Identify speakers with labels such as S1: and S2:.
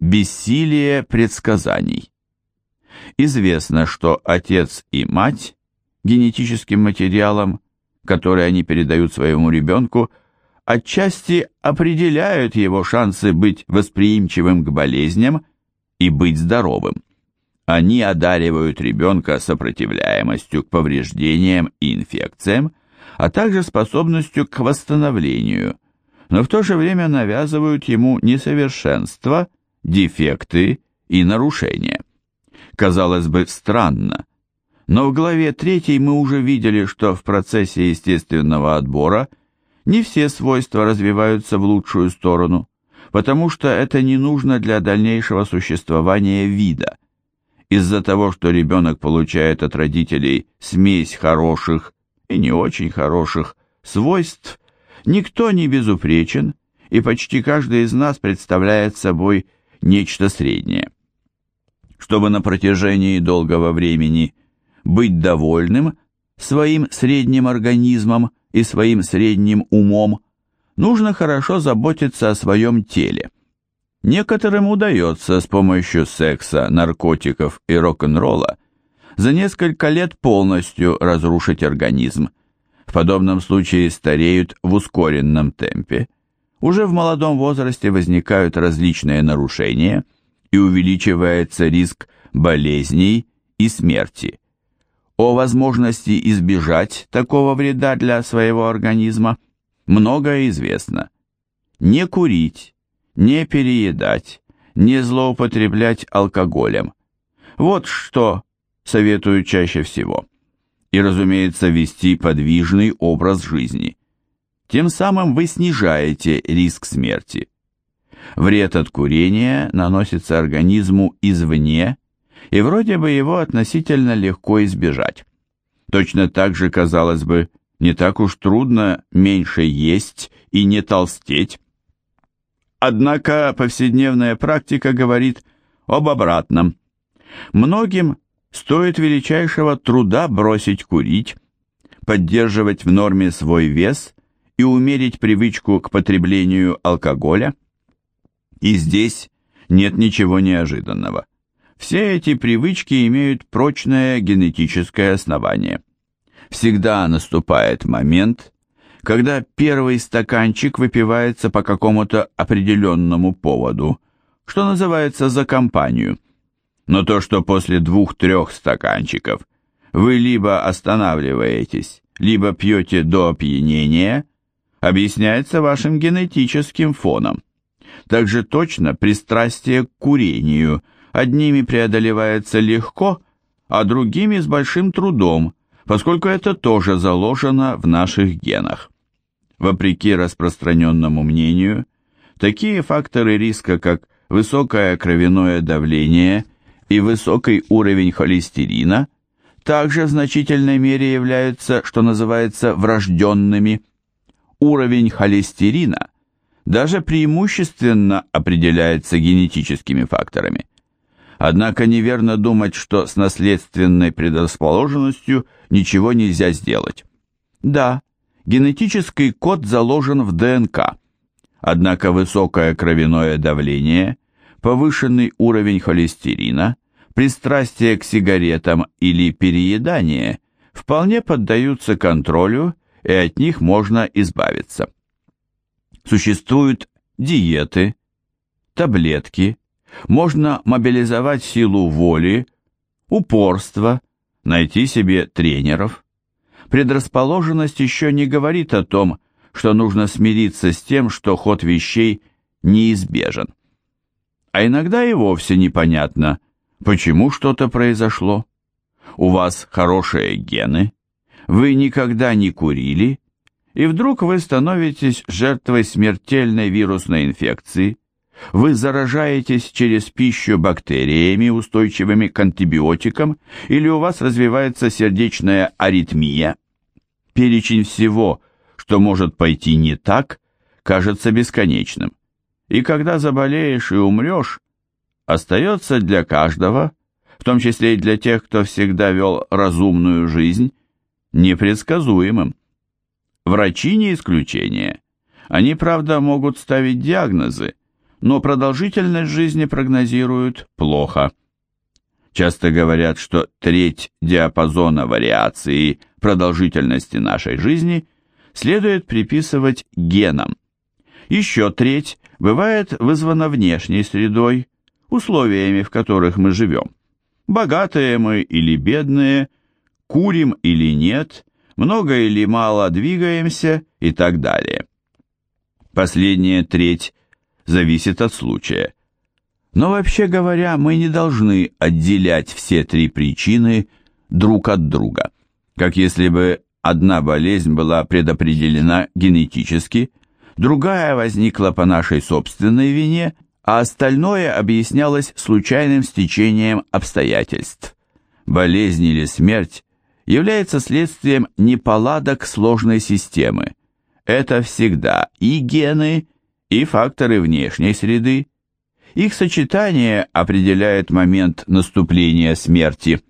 S1: Бессилие предсказаний. Известно, что отец и мать генетическим материалом, который они передают своему ребенку, отчасти определяют его шансы быть восприимчивым к болезням и быть здоровым. Они одаривают ребенка сопротивляемостью к повреждениям и инфекциям, а также способностью к восстановлению, но в то же время навязывают ему несовершенства, дефекты и нарушения. Казалось бы, странно, но в главе 3 мы уже видели, что в процессе естественного отбора не все свойства развиваются в лучшую сторону, потому что это не нужно для дальнейшего существования вида. Из-за того, что ребенок получает от родителей смесь хороших и не очень хороших свойств, никто не безупречен, и почти каждый из нас представляет собой нечто среднее. Чтобы на протяжении долгого времени быть довольным своим средним организмом и своим средним умом, нужно хорошо заботиться о своем теле. Некоторым удается с помощью секса, наркотиков и рок-н-ролла за несколько лет полностью разрушить организм. В подобном случае стареют в ускоренном темпе. Уже в молодом возрасте возникают различные нарушения и увеличивается риск болезней и смерти. О возможности избежать такого вреда для своего организма многое известно. Не курить, не переедать, не злоупотреблять алкоголем. Вот что советую чаще всего. И, разумеется, вести подвижный образ жизни. Тем самым вы снижаете риск смерти. Вред от курения наносится организму извне, и вроде бы его относительно легко избежать. Точно так же, казалось бы, не так уж трудно меньше есть и не толстеть. Однако повседневная практика говорит об обратном. Многим стоит величайшего труда бросить курить, поддерживать в норме свой вес и умерить привычку к потреблению алкоголя. И здесь нет ничего неожиданного. Все эти привычки имеют прочное генетическое основание. Всегда наступает момент, когда первый стаканчик выпивается по какому-то определенному поводу, что называется за компанию. Но то, что после двух-трех стаканчиков вы либо останавливаетесь, либо пьете до опьянения, объясняется вашим генетическим фоном. Также точно пристрастие к курению одними преодолевается легко, а другими с большим трудом, поскольку это тоже заложено в наших генах. Вопреки распространенному мнению, такие факторы риска, как высокое кровяное давление и высокий уровень холестерина, также в значительной мере являются, что называется, врожденными. Уровень холестерина даже преимущественно определяется генетическими факторами. Однако неверно думать, что с наследственной предрасположенностью ничего нельзя сделать. Да, генетический код заложен в ДНК, однако высокое кровяное давление, повышенный уровень холестерина, пристрастие к сигаретам или переедание вполне поддаются контролю и от них можно избавиться. Существуют диеты, таблетки, можно мобилизовать силу воли, упорство, найти себе тренеров. Предрасположенность еще не говорит о том, что нужно смириться с тем, что ход вещей неизбежен. А иногда и вовсе непонятно, почему что-то произошло. У вас хорошие гены, вы никогда не курили, и вдруг вы становитесь жертвой смертельной вирусной инфекции, вы заражаетесь через пищу бактериями, устойчивыми к антибиотикам, или у вас развивается сердечная аритмия. Перечень всего, что может пойти не так, кажется бесконечным. И когда заболеешь и умрешь, остается для каждого, в том числе и для тех, кто всегда вел разумную жизнь, непредсказуемым. Врачи не исключение. Они, правда, могут ставить диагнозы, но продолжительность жизни прогнозируют плохо. Часто говорят, что треть диапазона вариации продолжительности нашей жизни следует приписывать генам. Еще треть бывает вызвана внешней средой, условиями, в которых мы живем. Богатые мы или бедные, курим или нет, много или мало двигаемся и так далее. Последняя треть зависит от случая. Но вообще говоря, мы не должны отделять все три причины друг от друга, как если бы одна болезнь была предопределена генетически, другая возникла по нашей собственной вине, а остальное объяснялось случайным стечением обстоятельств. Болезнь или смерть является следствием неполадок сложной системы. Это всегда и гены, и факторы внешней среды. Их сочетание определяет момент наступления смерти